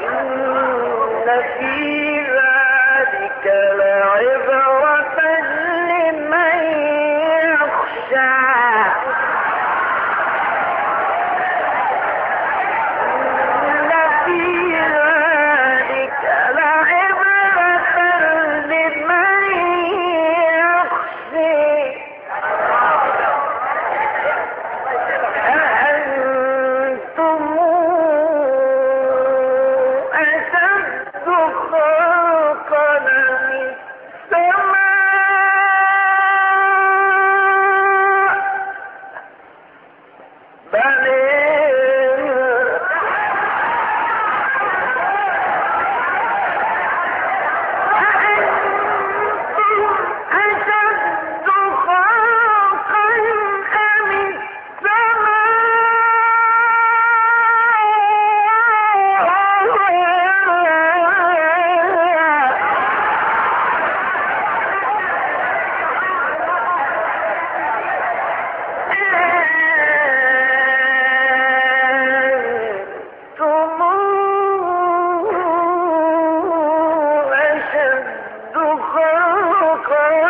إن في أشد خلقا